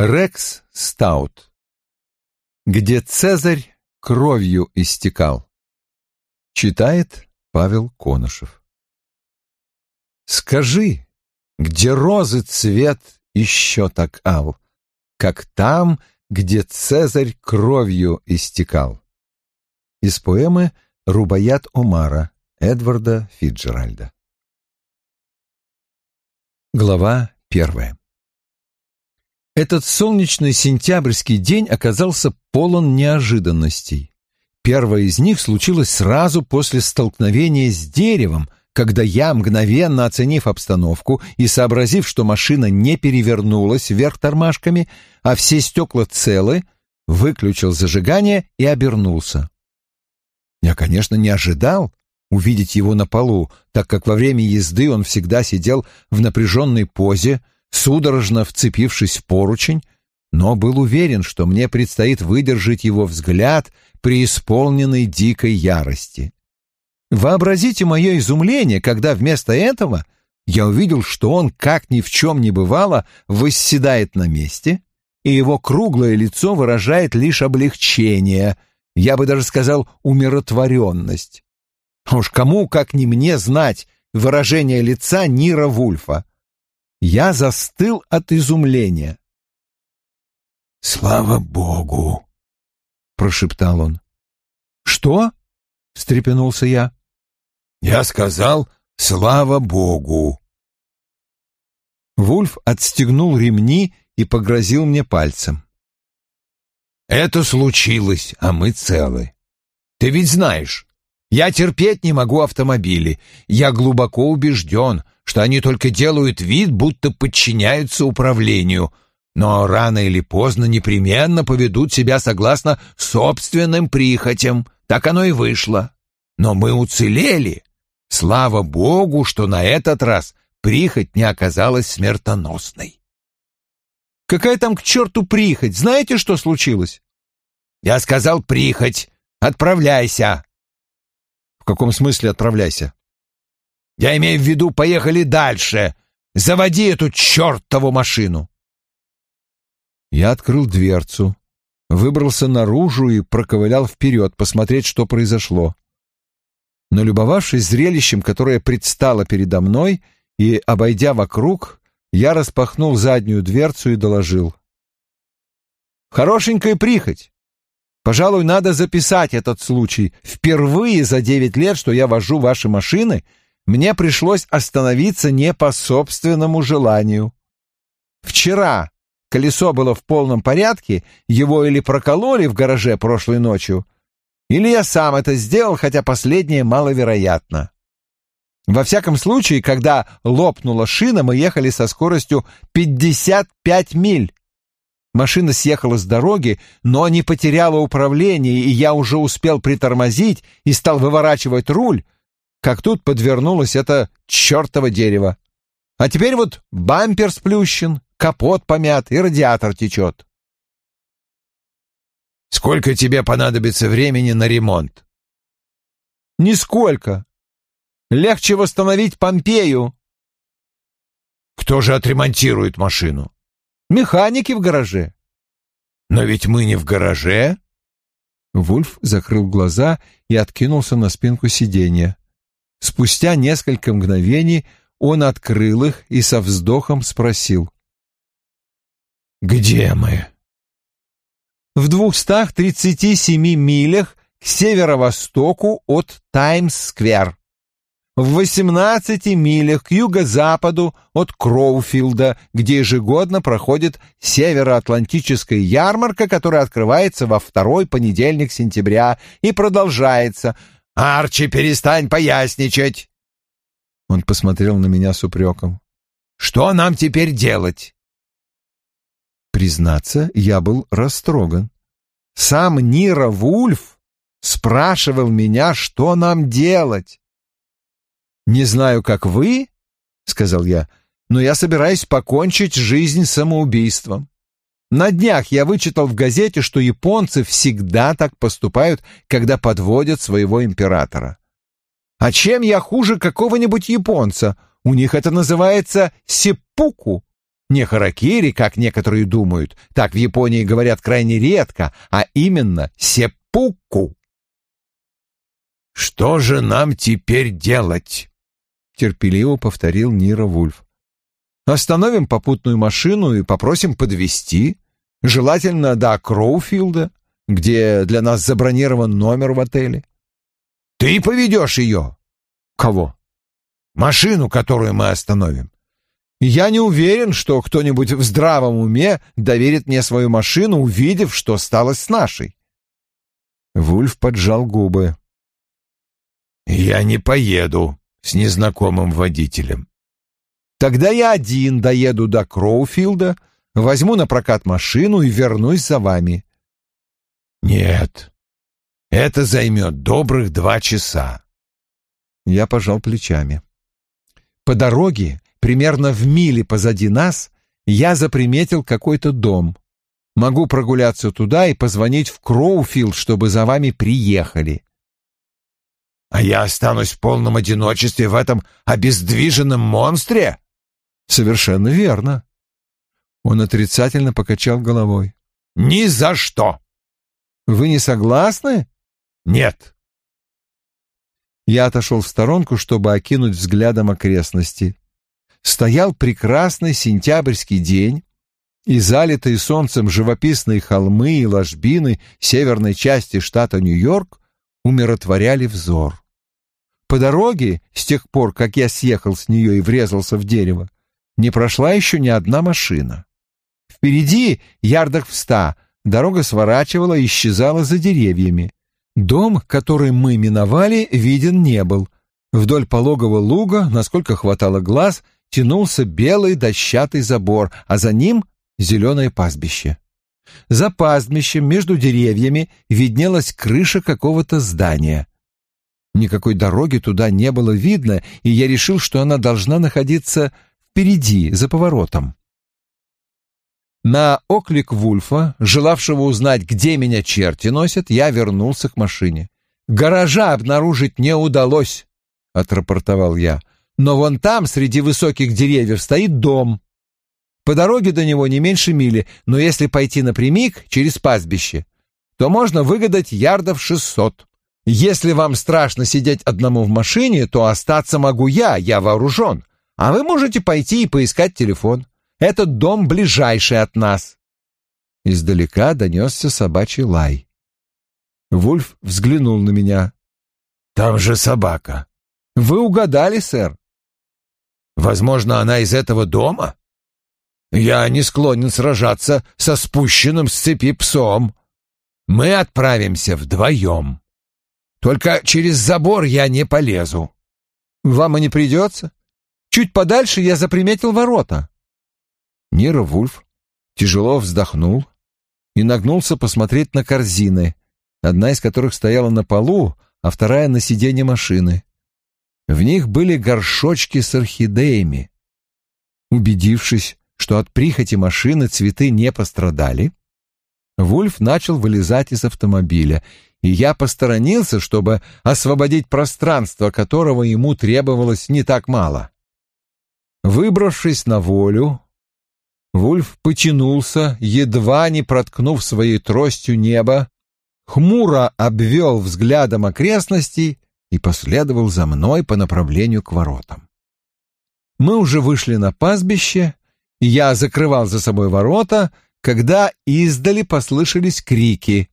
Рекс Стаут. Где Цезарь кровью истекал. Читает Павел Конышев. Скажи, где розы цвет еще так ал, как там, где Цезарь кровью истекал. Из поэмы «Рубаят Омара» Эдварда Фиджеральда. Глава первая. Этот солнечный сентябрьский день оказался полон неожиданностей. Первая из них случилась сразу после столкновения с деревом, когда я, мгновенно оценив обстановку и сообразив, что машина не перевернулась вверх тормашками, а все стекла целы, выключил зажигание и обернулся. Я, конечно, не ожидал увидеть его на полу, так как во время езды он всегда сидел в напряженной позе, судорожно вцепившись в поручень, но был уверен, что мне предстоит выдержать его взгляд при исполненной дикой ярости. Вообразите мое изумление, когда вместо этого я увидел, что он, как ни в чем не бывало, восседает на месте, и его круглое лицо выражает лишь облегчение, я бы даже сказал умиротворенность. Уж кому, как не мне, знать выражение лица Нира Вульфа. Я застыл от изумления. «Слава Богу!» — прошептал он. «Что?» — встрепенулся я. «Я сказал, слава Богу!» Вульф отстегнул ремни и погрозил мне пальцем. «Это случилось, а мы целы. Ты ведь знаешь, я терпеть не могу автомобили. Я глубоко убежден, что они только делают вид, будто подчиняются управлению, но рано или поздно непременно поведут себя согласно собственным прихотям. Так оно и вышло. Но мы уцелели. Слава Богу, что на этот раз прихоть не оказалась смертоносной. Какая там к черту прихоть? Знаете, что случилось? Я сказал прихоть. Отправляйся каком смысле отправляйся? Я имею в виду, поехали дальше. Заводи эту чертову машину. Я открыл дверцу, выбрался наружу и проковылял вперед, посмотреть, что произошло. Но, любовавшись зрелищем, которое предстало передо мной, и, обойдя вокруг, я распахнул заднюю дверцу и доложил. «Хорошенькая прихоть. Пожалуй, надо записать этот случай. Впервые за девять лет, что я вожу ваши машины, мне пришлось остановиться не по собственному желанию. Вчера колесо было в полном порядке, его или прокололи в гараже прошлой ночью, или я сам это сделал, хотя последнее маловероятно. Во всяком случае, когда лопнула шина, мы ехали со скоростью 55 миль. Машина съехала с дороги, но не потеряла управление, и я уже успел притормозить и стал выворачивать руль, как тут подвернулось это чертово дерево. А теперь вот бампер сплющен, капот помят и радиатор течет. «Сколько тебе понадобится времени на ремонт?» «Нисколько. Легче восстановить Помпею». «Кто же отремонтирует машину?» Механики в гараже. Но ведь мы не в гараже. Вульф закрыл глаза и откинулся на спинку сиденья. Спустя несколько мгновений он открыл их и со вздохом спросил. «Где мы?» «В двухстах тридцати семи милях к северо-востоку от Таймс-сквер» в 18 милях к юго-западу от Кроуфилда, где ежегодно проходит североатлантическая ярмарка, которая открывается во второй понедельник сентября и продолжается. «Арчи, перестань поясничать!» Он посмотрел на меня с упреком. «Что нам теперь делать?» Признаться, я был растроган. Сам Нира Вульф спрашивал меня, что нам делать. «Не знаю, как вы, — сказал я, — но я собираюсь покончить жизнь самоубийством. На днях я вычитал в газете, что японцы всегда так поступают, когда подводят своего императора. А чем я хуже какого-нибудь японца? У них это называется сеппуку. Не харакири, как некоторые думают, так в Японии говорят крайне редко, а именно сеппуку. «Что же нам теперь делать?» — терпеливо повторил Нира Вульф. «Остановим попутную машину и попросим подвезти, желательно до Кроуфилда, где для нас забронирован номер в отеле». «Ты поведешь ее?» «Кого?» «Машину, которую мы остановим». Я не уверен, что кто-нибудь в здравом уме доверит мне свою машину, увидев, что стало с нашей. Вульф поджал губы. Я не поеду с незнакомым водителем. Тогда я один доеду до Кроуфилда, возьму на прокат машину и вернусь за вами. Нет, это займет добрых два часа. Я пожал плечами. По дороге примерно в миле позади нас, я заприметил какой-то дом. Могу прогуляться туда и позвонить в Кроуфилд, чтобы за вами приехали. А я останусь в полном одиночестве в этом обездвиженном монстре? Совершенно верно. Он отрицательно покачал головой. Ни за что. Вы не согласны? Нет. Я отошел в сторонку, чтобы окинуть взглядом окрестности стоял прекрасный сентябрьский день, и залитые солнцем живописные холмы и ложбины северной части штата Нью-Йорк умиротворяли взор. По дороге, с тех пор, как я съехал с нее и врезался в дерево, не прошла еще ни одна машина. Впереди, ярдах в ста, дорога сворачивала и исчезала за деревьями. Дом, который мы миновали, виден не был. Вдоль пологого луга, насколько хватало глаз, тянулся белый дощатый забор, а за ним зеленое пастбище. За пастбищем между деревьями виднелась крыша какого-то здания. Никакой дороги туда не было видно, и я решил, что она должна находиться впереди, за поворотом. На оклик Вульфа, желавшего узнать, где меня черти носят, я вернулся к машине. «Гаража обнаружить не удалось», — отрапортовал я но вон там, среди высоких деревьев, стоит дом. По дороге до него не меньше мили, но если пойти напрямик через пастбище, то можно выгадать ярдов шестьсот. Если вам страшно сидеть одному в машине, то остаться могу я, я вооружен. А вы можете пойти и поискать телефон. Этот дом ближайший от нас. Издалека донесся собачий лай. Вульф взглянул на меня. «Там же собака». «Вы угадали, сэр. Возможно, она из этого дома? Я не склонен сражаться со спущенным с цепи псом. Мы отправимся вдвоем. Только через забор я не полезу. Вам и не придется. Чуть подальше я заприметил ворота. Нира Вульф тяжело вздохнул и нагнулся посмотреть на корзины, одна из которых стояла на полу, а вторая на сиденье машины. В них были горшочки с орхидеями. Убедившись, что от прихоти машины цветы не пострадали, Вульф начал вылезать из автомобиля, и я посторонился, чтобы освободить пространство, которого ему требовалось не так мало. Выбравшись на волю, Вульф потянулся, едва не проткнув своей тростью небо, хмуро обвел взглядом окрестности и последовал за мной по направлению к воротам. Мы уже вышли на пастбище, и я закрывал за собой ворота, когда издали послышались крики.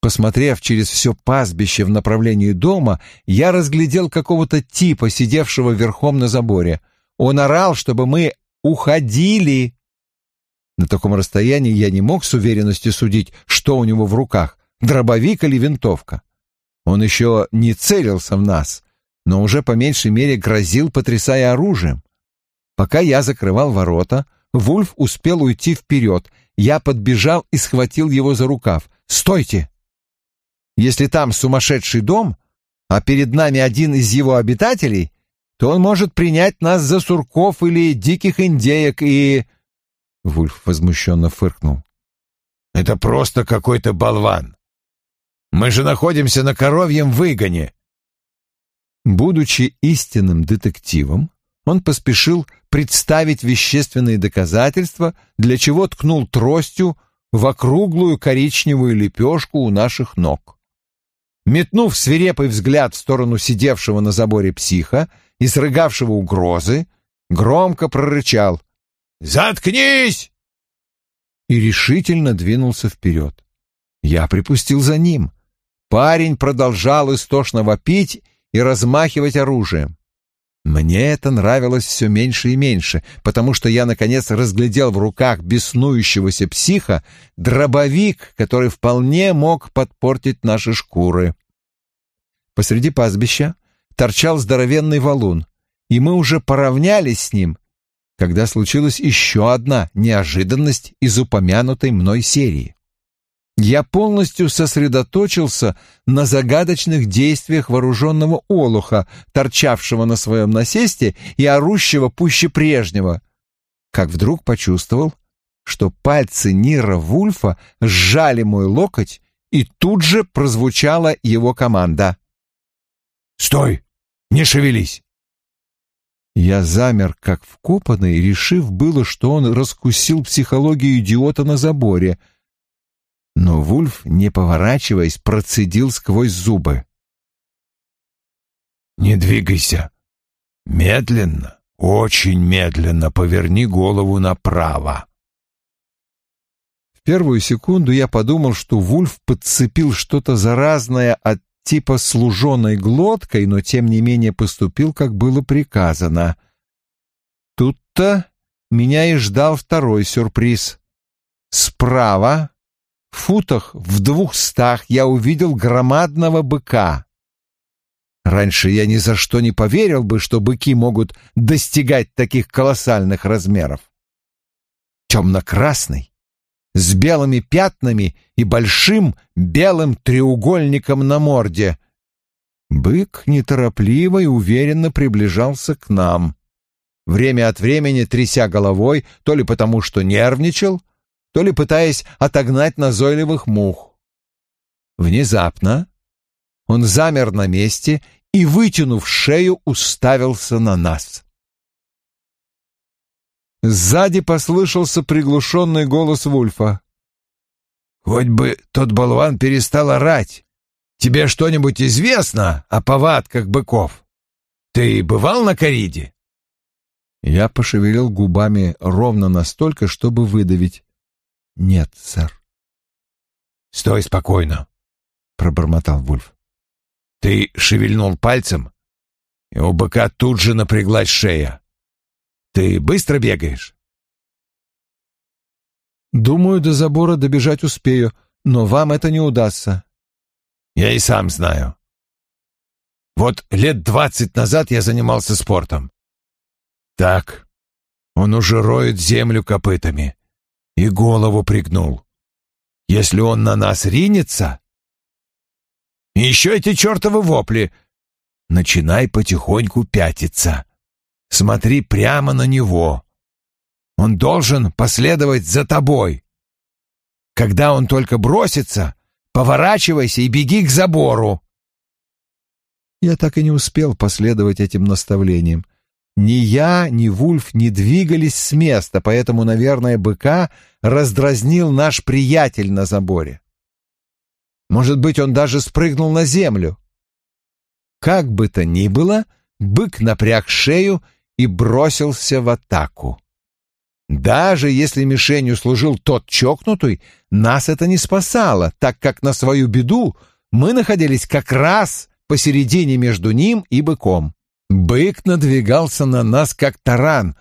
Посмотрев через все пастбище в направлении дома, я разглядел какого-то типа, сидевшего верхом на заборе. Он орал, чтобы мы уходили. На таком расстоянии я не мог с уверенностью судить, что у него в руках — дробовик или винтовка. Он еще не целился в нас, но уже по меньшей мере грозил, потрясая оружием. Пока я закрывал ворота, Вульф успел уйти вперед. Я подбежал и схватил его за рукав. «Стойте! Если там сумасшедший дом, а перед нами один из его обитателей, то он может принять нас за сурков или диких индеек и...» Вульф возмущенно фыркнул. «Это просто какой-то болван. Мы же находимся на коровьем выгоне. Будучи истинным детективом, он поспешил представить вещественные доказательства, для чего ткнул тростью в округлую коричневую лепешку у наших ног. Метнув свирепый взгляд в сторону сидевшего на заборе психа и срыгавшего угрозы, громко прорычал «Заткнись!» и решительно двинулся вперед. Я припустил за ним. Парень продолжал истошно вопить и размахивать оружием. Мне это нравилось все меньше и меньше, потому что я, наконец, разглядел в руках беснующегося психа дробовик, который вполне мог подпортить наши шкуры. Посреди пастбища торчал здоровенный валун, и мы уже поравнялись с ним, когда случилась еще одна неожиданность из упомянутой мной серии. Я полностью сосредоточился на загадочных действиях вооруженного олуха, торчавшего на своем насесте и орущего пуще прежнего, как вдруг почувствовал, что пальцы Нира Вульфа сжали мой локоть, и тут же прозвучала его команда. «Стой! Не шевелись!» Я замер, как вкопанный, решив было, что он раскусил психологию идиота на заборе — но Вульф, не поворачиваясь, процедил сквозь зубы. «Не двигайся. Медленно, очень медленно поверни голову направо». В первую секунду я подумал, что Вульф подцепил что-то заразное от типа служеной глоткой, но тем не менее поступил, как было приказано. Тут-то меня и ждал второй сюрприз. Справа футах в двухстах я увидел громадного быка. Раньше я ни за что не поверил бы, что быки могут достигать таких колоссальных размеров. Темно-красный, с белыми пятнами и большим белым треугольником на морде. Бык неторопливо и уверенно приближался к нам. Время от времени тряся головой, то ли потому, что нервничал, то ли пытаясь отогнать назойливых мух. Внезапно он замер на месте и, вытянув шею, уставился на нас. Сзади послышался приглушенный голос Вульфа. «Хоть бы тот болван перестал орать. Тебе что-нибудь известно о повадках быков? Ты бывал на кориде?» Я пошевелил губами ровно настолько, чтобы выдавить. «Нет, сэр». «Стой спокойно», — пробормотал Вульф. «Ты шевельнул пальцем, и у быка тут же напряглась шея. Ты быстро бегаешь?» «Думаю, до забора добежать успею, но вам это не удастся». «Я и сам знаю. Вот лет двадцать назад я занимался спортом. Так, он уже роет землю копытами и голову пригнул. Если он на нас ринется... И еще эти чертовы вопли. Начинай потихоньку пятиться. Смотри прямо на него. Он должен последовать за тобой. Когда он только бросится, поворачивайся и беги к забору. Я так и не успел последовать этим наставлениям. Ни я, ни Вульф не двигались с места, поэтому, наверное, быка раздразнил наш приятель на заборе. Может быть, он даже спрыгнул на землю. Как бы то ни было, бык напряг шею и бросился в атаку. Даже если мишенью служил тот чокнутый, нас это не спасало, так как на свою беду мы находились как раз посередине между ним и быком. Бык надвигался на нас, как таран.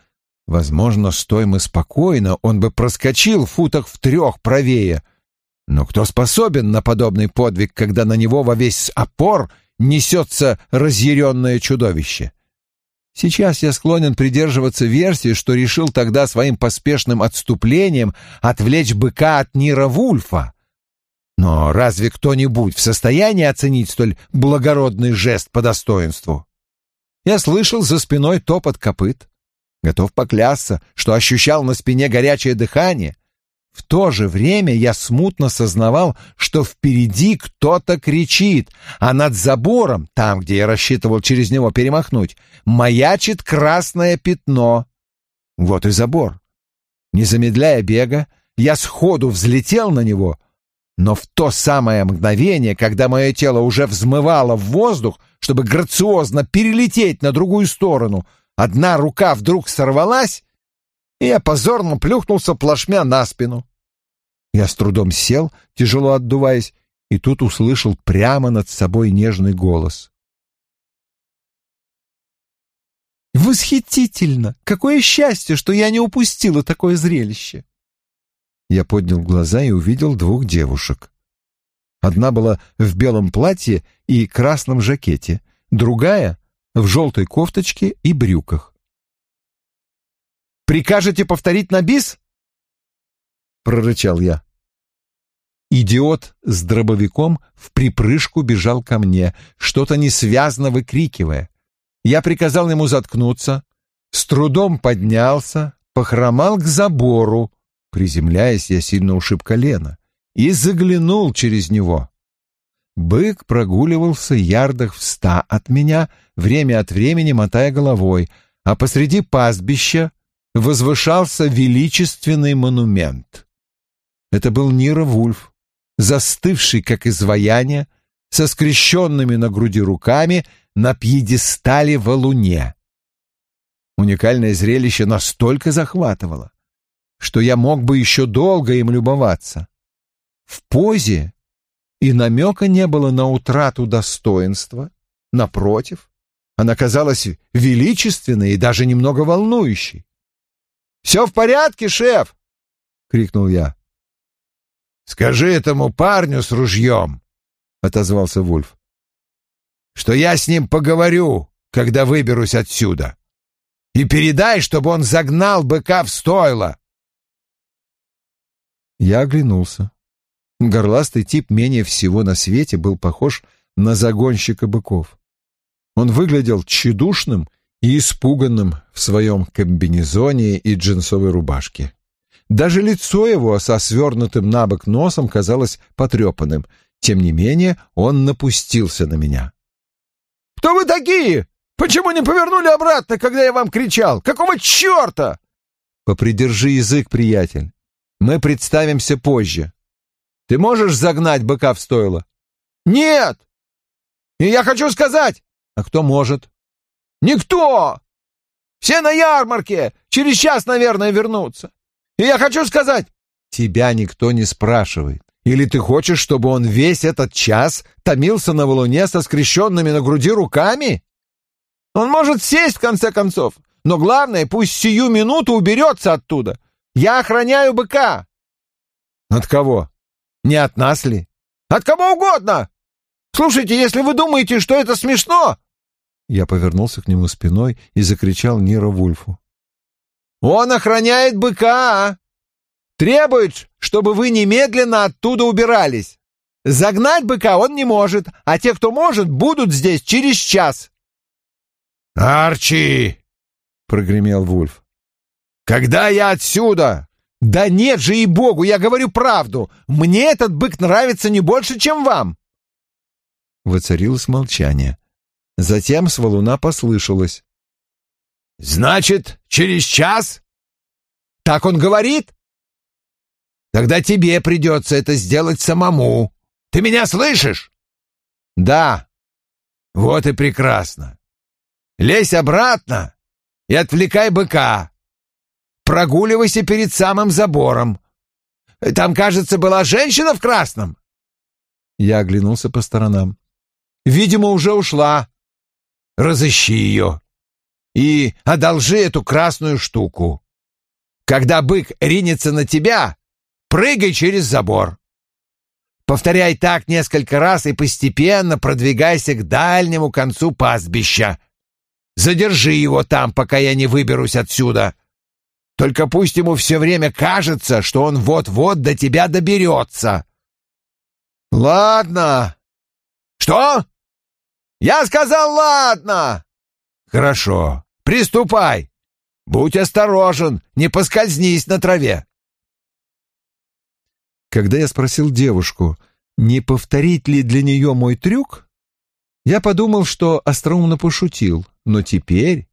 Возможно, стоя мы спокойно, он бы проскочил в футах в трех правее. Но кто способен на подобный подвиг, когда на него во весь опор несется разъяренное чудовище? Сейчас я склонен придерживаться версии, что решил тогда своим поспешным отступлением отвлечь быка от Нира Вульфа. Но разве кто-нибудь в состоянии оценить столь благородный жест по достоинству? Я слышал за спиной топот копыт. Готов поклясться, что ощущал на спине горячее дыхание. В то же время я смутно сознавал, что впереди кто-то кричит, а над забором, там, где я рассчитывал через него перемахнуть, маячит красное пятно. Вот и забор. Не замедляя бега, я сходу взлетел на него, но в то самое мгновение, когда мое тело уже взмывало в воздух, чтобы грациозно перелететь на другую сторону, одна рука вдруг сорвалась, и я позорно плюхнулся плашмя на спину. Я с трудом сел, тяжело отдуваясь, и тут услышал прямо над собой нежный голос. «Восхитительно! Какое счастье, что я не упустила такое зрелище!» Я поднял глаза и увидел двух девушек. Одна была в белом платье и красном жакете, другая — в желтой кофточке и брюках. «Прикажете повторить на бис?» — прорычал я. Идиот с дробовиком в припрыжку бежал ко мне, что-то несвязно выкрикивая. Я приказал ему заткнуться, с трудом поднялся, похромал к забору, Приземляясь, я сильно ушиб колено и заглянул через него. Бык прогуливался ярдах в ста от меня, время от времени мотая головой, а посреди пастбища возвышался величественный монумент. Это был Нира Вульф, застывший, как изваяние, со скрещенными на груди руками на пьедестале в луне. Уникальное зрелище настолько захватывало, что я мог бы еще долго им любоваться. В позе и намека не было на утрату достоинства. Напротив, она казалась величественной и даже немного волнующей. «Все в порядке, шеф!» — крикнул я. «Скажи этому парню с ружьем», — отозвался Вульф, — «что я с ним поговорю, когда выберусь отсюда. И передай, чтобы он загнал быка в стойло. Я оглянулся. Горластый тип менее всего на свете был похож на загонщика быков. Он выглядел тщедушным и испуганным в своем комбинезоне и джинсовой рубашке. Даже лицо его со свернутым на бок носом казалось потрепанным. Тем не менее, он напустился на меня. «Кто вы такие? Почему не повернули обратно, когда я вам кричал? Какого черта?» «Попридержи язык, приятель. Мы представимся позже. Ты можешь загнать быка в стойло? Нет! И я хочу сказать... А кто может? Никто! Все на ярмарке! Через час, наверное, вернутся. И я хочу сказать... Тебя никто не спрашивает. Или ты хочешь, чтобы он весь этот час томился на валуне со скрещенными на груди руками? Он может сесть, в конце концов, но главное, пусть сию минуту уберется оттуда. Я охраняю быка. От кого? Не от нас ли? От кого угодно. Слушайте, если вы думаете, что это смешно... Я повернулся к нему спиной и закричал Нира Вульфу. Он охраняет быка. Требует, чтобы вы немедленно оттуда убирались. Загнать быка он не может, а те, кто может, будут здесь через час. «Арчи!» — прогремел Вульф. Когда я отсюда? Да нет же и богу, я говорю правду. Мне этот бык нравится не больше, чем вам. Воцарилось молчание. Затем с валуна послышалось. Значит, через час? Так он говорит? Тогда тебе придется это сделать самому. Ты меня слышишь? Да. Вот и прекрасно. Лезь обратно и отвлекай быка. Прогуливайся перед самым забором. Там, кажется, была женщина в красном. Я оглянулся по сторонам. Видимо, уже ушла. Разыщи ее и одолжи эту красную штуку. Когда бык ринется на тебя, прыгай через забор. Повторяй так несколько раз и постепенно продвигайся к дальнему концу пастбища. Задержи его там, пока я не выберусь отсюда. Только пусть ему все время кажется, что он вот-вот до тебя доберется. Ладно. Что? Я сказал ладно. Хорошо. Приступай. Будь осторожен, не поскользнись на траве. Когда я спросил девушку, не повторить ли для нее мой трюк, я подумал, что остроумно пошутил, но теперь...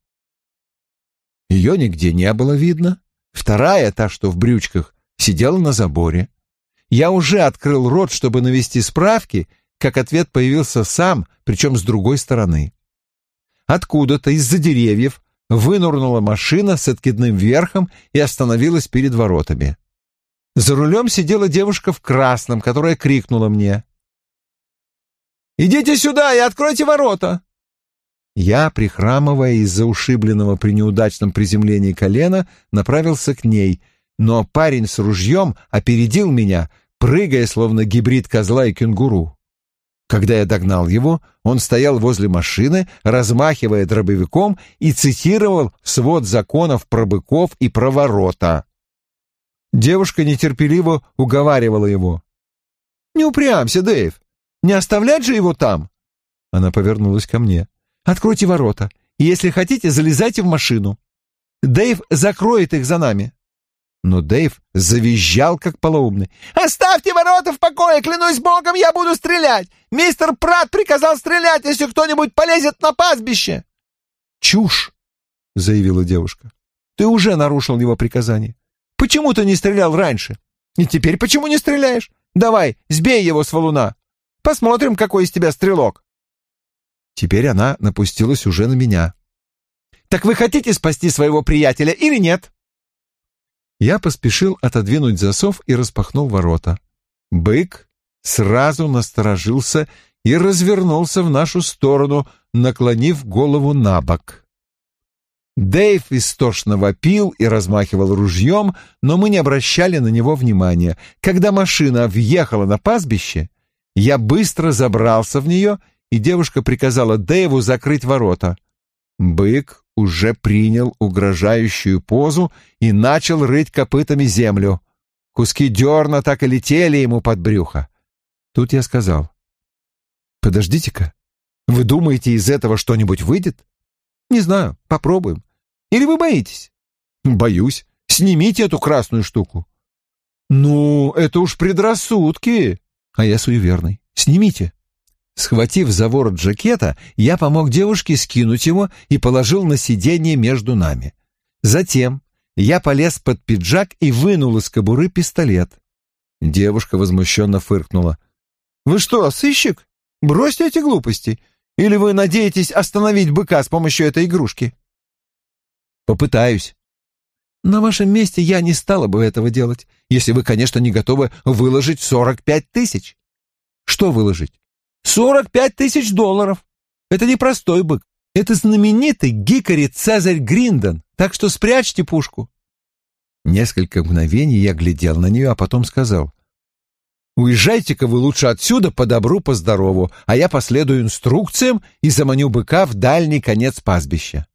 Ее нигде не было видно. Вторая, та, что в брючках, сидела на заборе. Я уже открыл рот, чтобы навести справки, как ответ появился сам, причем с другой стороны. Откуда-то из-за деревьев вынурнула машина с откидным верхом и остановилась перед воротами. За рулем сидела девушка в красном, которая крикнула мне. «Идите сюда и откройте ворота!» Я, прихрамывая из-за ушибленного при неудачном приземлении колена, направился к ней, но парень с ружьем опередил меня, прыгая, словно гибрид козла и кенгуру. Когда я догнал его, он стоял возле машины, размахивая дробовиком и цитировал свод законов про быков и про ворота. Девушка нетерпеливо уговаривала его. «Не упрямься, Дэйв. Не оставлять же его там!» Она повернулась ко мне. «Откройте ворота, и если хотите, залезайте в машину. Дэйв закроет их за нами». Но Дэйв завизжал, как полоумный. «Оставьте ворота в покое! Клянусь богом, я буду стрелять! Мистер Прат приказал стрелять, если кто-нибудь полезет на пастбище!» «Чушь!» — заявила девушка. «Ты уже нарушил его приказание. Почему ты не стрелял раньше? И теперь почему не стреляешь? Давай, сбей его с валуна. Посмотрим, какой из тебя стрелок». Теперь она напустилась уже на меня. «Так вы хотите спасти своего приятеля или нет?» Я поспешил отодвинуть засов и распахнул ворота. Бык сразу насторожился и развернулся в нашу сторону, наклонив голову на бок. Дэйв истошно вопил и размахивал ружьем, но мы не обращали на него внимания. Когда машина въехала на пастбище, я быстро забрался в нее, и девушка приказала Дэйву закрыть ворота. Бык уже принял угрожающую позу и начал рыть копытами землю. Куски дерна так и летели ему под брюхо. Тут я сказал, «Подождите-ка, вы думаете, из этого что-нибудь выйдет?» «Не знаю, попробуем. Или вы боитесь?» «Боюсь. Снимите эту красную штуку». «Ну, это уж предрассудки». «А я суеверный. Снимите». Схватив за ворот жакета, я помог девушке скинуть его и положил на сиденье между нами. Затем я полез под пиджак и вынул из кобуры пистолет. Девушка возмущенно фыркнула. «Вы что, сыщик? Бросьте эти глупости. Или вы надеетесь остановить быка с помощью этой игрушки?» «Попытаюсь». «На вашем месте я не стала бы этого делать, если вы, конечно, не готовы выложить сорок пять тысяч». «Что выложить? Сорок пять тысяч долларов. Это не простой бык. Это знаменитый гикари Цезарь Гриндон, так что спрячьте пушку. Несколько мгновений я глядел на нее, а потом сказал. «Уезжайте-ка вы лучше отсюда по добру, по здорову, а я последую инструкциям и заманю быка в дальний конец пастбища».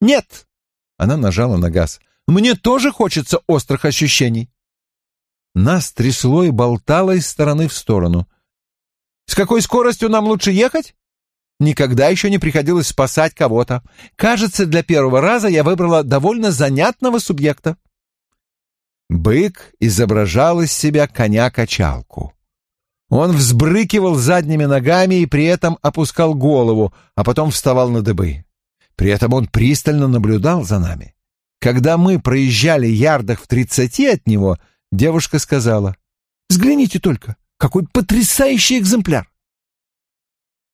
«Нет!» — она нажала на газ. «Мне тоже хочется острых ощущений». Нас трясло и болтало из стороны в сторону. С какой скоростью нам лучше ехать? Никогда еще не приходилось спасать кого-то. Кажется, для первого раза я выбрала довольно занятного субъекта. Бык изображал из себя коня-качалку. Он взбрыкивал задними ногами и при этом опускал голову, а потом вставал на дыбы. При этом он пристально наблюдал за нами. Когда мы проезжали ярдах в тридцати от него, девушка сказала, «Взгляните только, какой потрясающий экземпляр!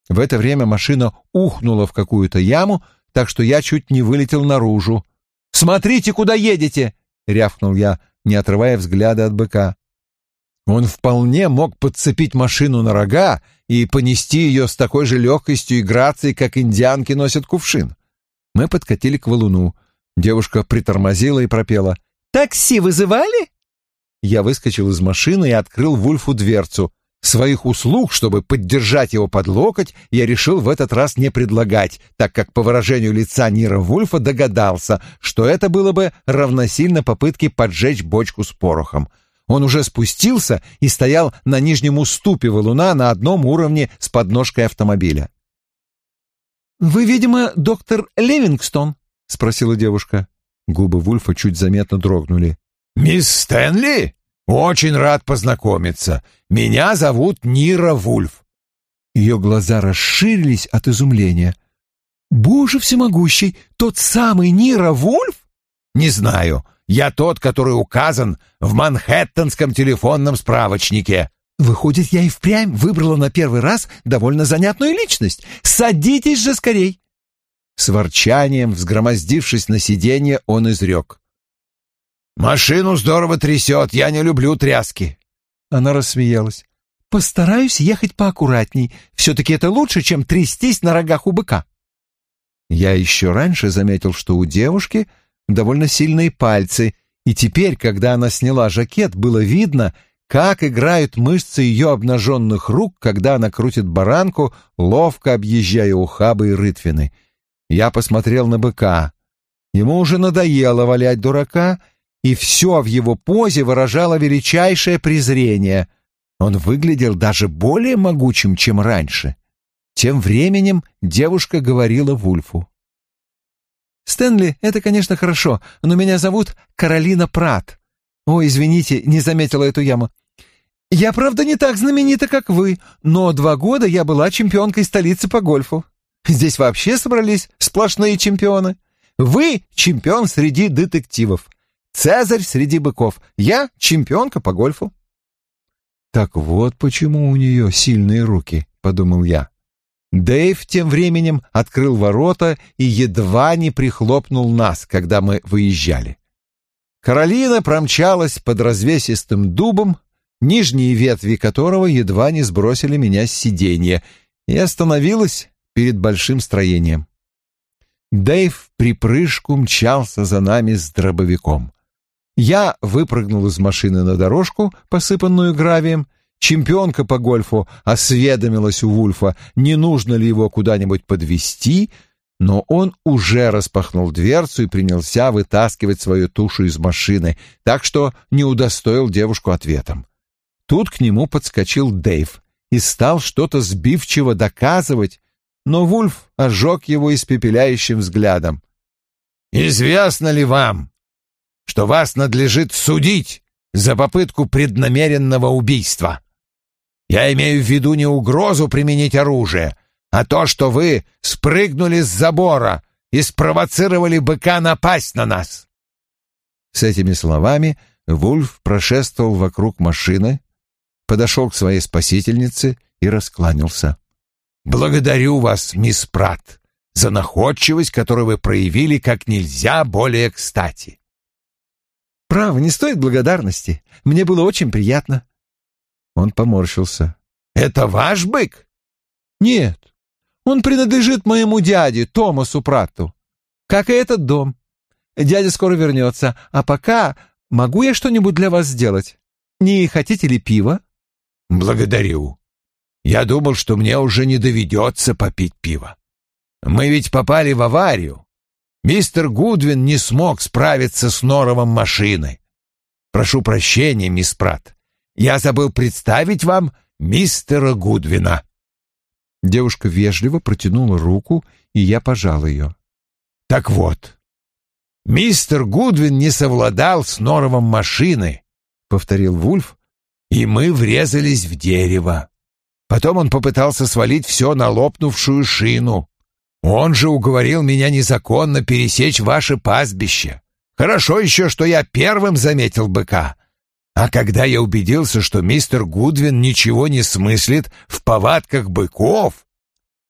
В это время машина ухнула в какую-то яму, так что я чуть не вылетел наружу. «Смотрите, куда едете!» — рявкнул я, не отрывая взгляда от быка. Он вполне мог подцепить машину на рога и понести ее с такой же легкостью и грацией, как индианки носят кувшин. Мы подкатили к валуну. Девушка притормозила и пропела. «Такси вызывали?» Я выскочил из машины и открыл Вульфу дверцу. Своих услуг, чтобы поддержать его под локоть, я решил в этот раз не предлагать, так как по выражению лица Нира Вульфа догадался, что это было бы равносильно попытке поджечь бочку с порохом. Он уже спустился и стоял на нижнем уступе валуна на одном уровне с подножкой автомобиля. «Вы, видимо, доктор Левингстон?» — спросила девушка. Губы Вульфа чуть заметно дрогнули. «Мисс Стэнли? Очень рад познакомиться. Меня зовут Нира Вульф». Ее глаза расширились от изумления. «Боже всемогущий, тот самый Нира Вульф?» «Не знаю. Я тот, который указан в Манхэттенском телефонном справочнике». «Выходит, я и впрямь выбрала на первый раз довольно занятную личность. Садитесь же скорей!» С ворчанием, взгромоздившись на сиденье, он изрек. «Машину здорово трясет, я не люблю тряски». Она рассмеялась. «Постараюсь ехать поаккуратней. Все-таки это лучше, чем трястись на рогах у быка». Я еще раньше заметил, что у девушки довольно сильные пальцы, и теперь, когда она сняла жакет, было видно, как играют мышцы ее обнаженных рук, когда она крутит баранку, ловко объезжая ухабы и рытвины. Я посмотрел на быка. Ему уже надоело валять дурака, и все в его позе выражало величайшее презрение. Он выглядел даже более могучим, чем раньше. Тем временем девушка говорила Вульфу. «Стэнли, это, конечно, хорошо, но меня зовут Каролина Прат. О, извините, не заметила эту яму. Я, правда, не так знаменита, как вы, но два года я была чемпионкой столицы по гольфу. Здесь вообще собрались сплошные чемпионы. Вы чемпион среди детективов, Цезарь среди быков, я чемпионка по гольфу. Так вот почему у нее сильные руки, подумал я. Дэйв тем временем открыл ворота и едва не прихлопнул нас, когда мы выезжали. Каролина промчалась под развесистым дубом, нижние ветви которого едва не сбросили меня с сиденья, и остановилась перед большим строением. Дэйв припрыжку мчался за нами с дробовиком. Я выпрыгнул из машины на дорожку, посыпанную гравием. Чемпионка по гольфу осведомилась у Вульфа, не нужно ли его куда-нибудь подвести, но он уже распахнул дверцу и принялся вытаскивать свою тушу из машины, так что не удостоил девушку ответом. Тут к нему подскочил Дэйв и стал что-то сбивчиво доказывать, но Вульф ожег его испепеляющим взглядом. «Известно ли вам, что вас надлежит судить за попытку преднамеренного убийства? Я имею в виду не угрозу применить оружие, а то, что вы спрыгнули с забора и спровоцировали быка напасть на нас». С этими словами Вульф прошествовал вокруг машины, подошел к своей спасительнице и раскланялся. «Благодарю вас, мисс Пратт, за находчивость, которую вы проявили как нельзя более кстати». «Право, не стоит благодарности. Мне было очень приятно». Он поморщился. «Это ваш бык?» «Нет, он принадлежит моему дяде, Томасу Пратту. Как и этот дом. Дядя скоро вернется, а пока могу я что-нибудь для вас сделать? Не хотите ли пива?» «Благодарю. Я думал, что мне уже не доведется попить пиво. Мы ведь попали в аварию. Мистер Гудвин не смог справиться с норовом машины. Прошу прощения, мисс Пратт. Я забыл представить вам мистера Гудвина». Девушка вежливо протянула руку, и я пожал ее. «Так вот, мистер Гудвин не совладал с норовом машины», — повторил Вульф, и мы врезались в дерево. Потом он попытался свалить все на лопнувшую шину. Он же уговорил меня незаконно пересечь ваше пастбище. Хорошо еще, что я первым заметил быка. А когда я убедился, что мистер Гудвин ничего не смыслит в повадках быков...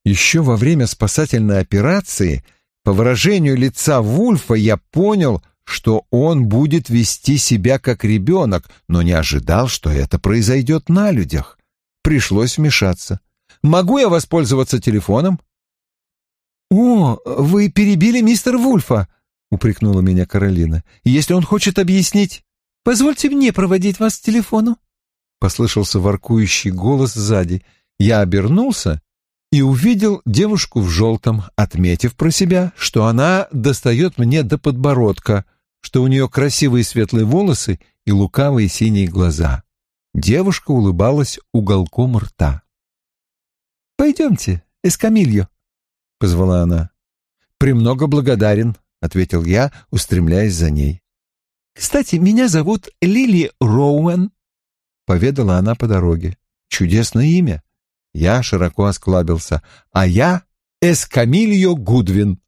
Еще во время спасательной операции, по выражению лица Вульфа, я понял, что он будет вести себя как ребенок, но не ожидал, что это произойдет на людях. Пришлось вмешаться. «Могу я воспользоваться телефоном?» «О, вы перебили мистера Вульфа», — упрекнула меня Каролина. «Если он хочет объяснить...» «Позвольте мне проводить вас к телефону», — послышался воркующий голос сзади. Я обернулся и увидел девушку в желтом, отметив про себя, что она достает мне до подбородка — что у нее красивые светлые волосы и лукавые синие глаза. Девушка улыбалась уголком рта. «Пойдемте, Эскамильо», — позвала она. «Премного благодарен», — ответил я, устремляясь за ней. «Кстати, меня зовут Лили Роуэн», — поведала она по дороге. «Чудесное имя». Я широко осклабился. «А я Эскамильо Гудвин».